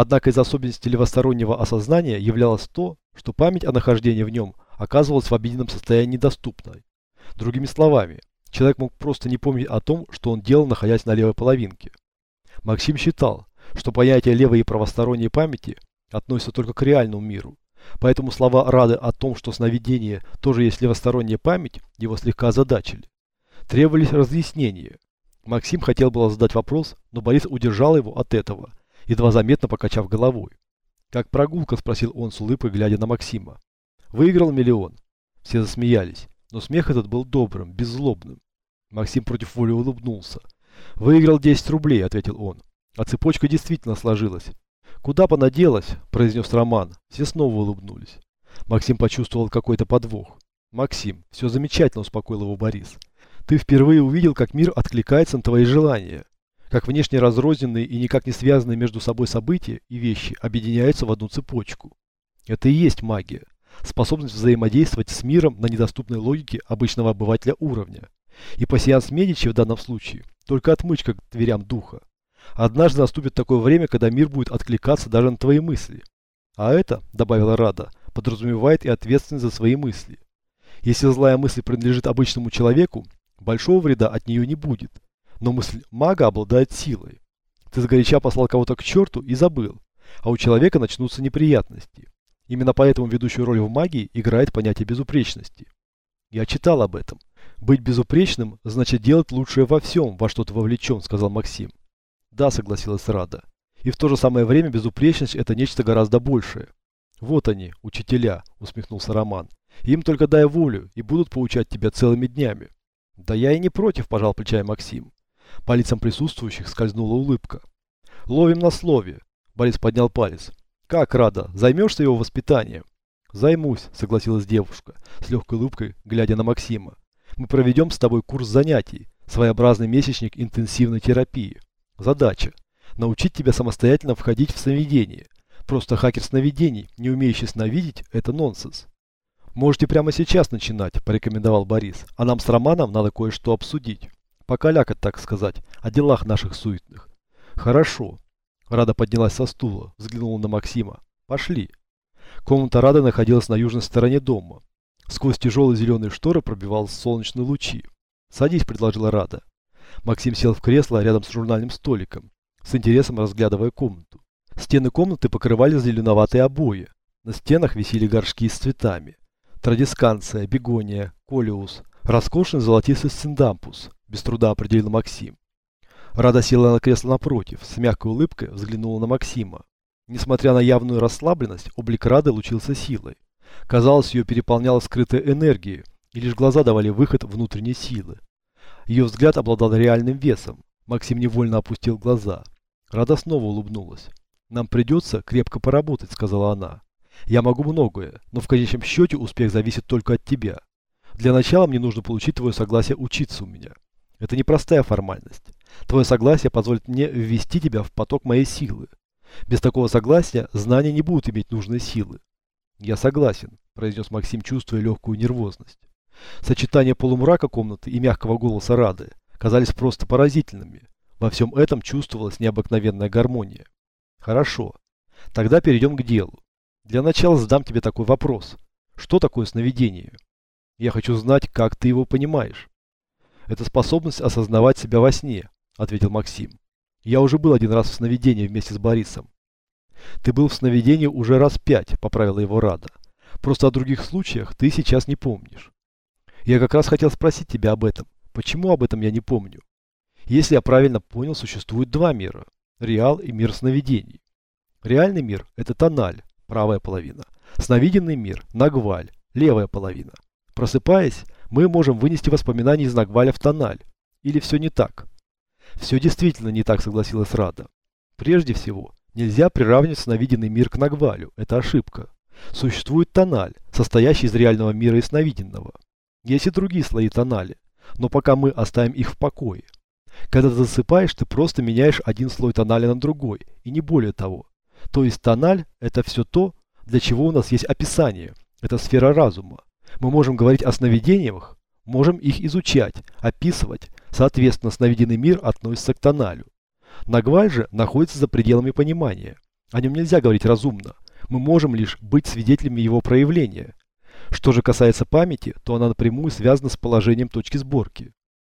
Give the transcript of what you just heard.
Однако из особенностей левостороннего осознания являлось то, что память о нахождении в нем оказывалась в объединенном состоянии недоступной. Другими словами, человек мог просто не помнить о том, что он делал, находясь на левой половинке. Максим считал, что понятие левой и правосторонней памяти относится только к реальному миру, поэтому слова Рады о том, что сновидение тоже есть левосторонняя память, его слегка озадачили. Требовались разъяснения. Максим хотел было задать вопрос, но Борис удержал его от этого, едва заметно покачав головой. «Как прогулка?» – спросил он с улыбкой, глядя на Максима. «Выиграл миллион». Все засмеялись, но смех этот был добрым, беззлобным. Максим против воли улыбнулся. «Выиграл 10 рублей», – ответил он. А цепочка действительно сложилась. «Куда понаделась?» – произнес Роман. Все снова улыбнулись. Максим почувствовал какой-то подвох. «Максим, все замечательно», – успокоил его Борис. «Ты впервые увидел, как мир откликается на твои желания как внешне разрозненные и никак не связанные между собой события и вещи объединяются в одну цепочку. Это и есть магия. Способность взаимодействовать с миром на недоступной логике обычного обывателя уровня. И пассианс Медичи в данном случае только отмычка к дверям духа. Однажды наступит такое время, когда мир будет откликаться даже на твои мысли. А это, добавила Рада, подразумевает и ответственность за свои мысли. Если злая мысль принадлежит обычному человеку, большого вреда от нее не будет – но мысль мага обладает силой. Ты сгоряча послал кого-то к черту и забыл, а у человека начнутся неприятности. Именно поэтому ведущую роль в магии играет понятие безупречности. Я читал об этом. Быть безупречным значит делать лучшее во всем, во что ты вовлечен, сказал Максим. Да, согласилась Рада. И в то же самое время безупречность это нечто гораздо большее. Вот они, учителя, усмехнулся Роман. Им только дай волю и будут поучать тебя целыми днями. Да я и не против, пожал плечами Максим. По лицам присутствующих скользнула улыбка. «Ловим на слове!» Борис поднял палец. «Как, Рада, займешься его воспитанием?» «Займусь», согласилась девушка, с легкой улыбкой, глядя на Максима. «Мы проведем с тобой курс занятий, своеобразный месячник интенсивной терапии. Задача – научить тебя самостоятельно входить в сновидение. Просто хакер сновидений, не умеющий сновидеть – это нонсенс». «Можете прямо сейчас начинать», – порекомендовал Борис. «А нам с Романом надо кое-что обсудить» покалякать, так сказать, о делах наших суетных. Хорошо. Рада поднялась со стула, взглянула на Максима. Пошли. Комната Рады находилась на южной стороне дома. Сквозь тяжелые зеленые шторы пробивались солнечные лучи. «Садись», — предложила Рада. Максим сел в кресло рядом с журнальным столиком, с интересом разглядывая комнату. Стены комнаты покрывали зеленоватые обои. На стенах висели горшки с цветами. Традисканция, бегония, колиус, роскошный золотистый синдампус, без труда определил Максим. Рада села на кресло напротив, с мягкой улыбкой взглянула на Максима. Несмотря на явную расслабленность, облик Рады лучился силой. Казалось, ее переполняла скрытая энергия, и лишь глаза давали выход внутренней силы. Ее взгляд обладал реальным весом. Максим невольно опустил глаза. Рада снова улыбнулась. «Нам придется крепко поработать», — сказала она. «Я могу многое, но в конечном счете успех зависит только от тебя. Для начала мне нужно получить твое согласие учиться у меня». Это не простая формальность. Твое согласие позволит мне ввести тебя в поток моей силы. Без такого согласия знания не будут иметь нужной силы. Я согласен, произнес Максим, чувствуя легкую нервозность. Сочетание полумрака комнаты и мягкого голоса Рады казались просто поразительными. Во всем этом чувствовалась необыкновенная гармония. Хорошо. Тогда перейдем к делу. Для начала задам тебе такой вопрос. Что такое сновидение? Я хочу знать, как ты его понимаешь. Это способность осознавать себя во сне, ответил Максим. Я уже был один раз в сновидении вместе с Борисом. Ты был в сновидении уже раз пять, поправила его Рада. Просто о других случаях ты сейчас не помнишь. Я как раз хотел спросить тебя об этом. Почему об этом я не помню? Если я правильно понял, существует два мира. Реал и мир сновидений. Реальный мир – это тональ, правая половина. Сновиденный мир – нагваль, левая половина. Просыпаясь, мы можем вынести воспоминания из Нагваля в тональ. Или все не так? Все действительно не так, согласилась Рада. Прежде всего, нельзя приравнивать сновиденный мир к Нагвалю. Это ошибка. Существует тональ, состоящий из реального мира и сновиденного. Есть и другие слои тонали, но пока мы оставим их в покое. Когда ты засыпаешь, ты просто меняешь один слой тоналя на другой, и не более того. То есть тональ – это все то, для чего у нас есть описание. Это сфера разума. Мы можем говорить о сновидениях, можем их изучать, описывать. Соответственно, сновиденный мир относится к тоналю. Нагваль же находится за пределами понимания. О нем нельзя говорить разумно. Мы можем лишь быть свидетелями его проявления. Что же касается памяти, то она напрямую связана с положением точки сборки.